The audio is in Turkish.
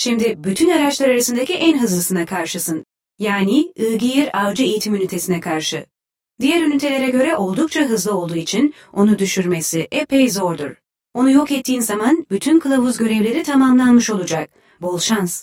Şimdi bütün araçlar arasındaki en hızlısına karşısın. Yani Ilgir Avcı Eğitim Ünitesine karşı. Diğer ünitelere göre oldukça hızlı olduğu için onu düşürmesi epey zordur. Onu yok ettiğin zaman bütün kılavuz görevleri tamamlanmış olacak. Bol şans.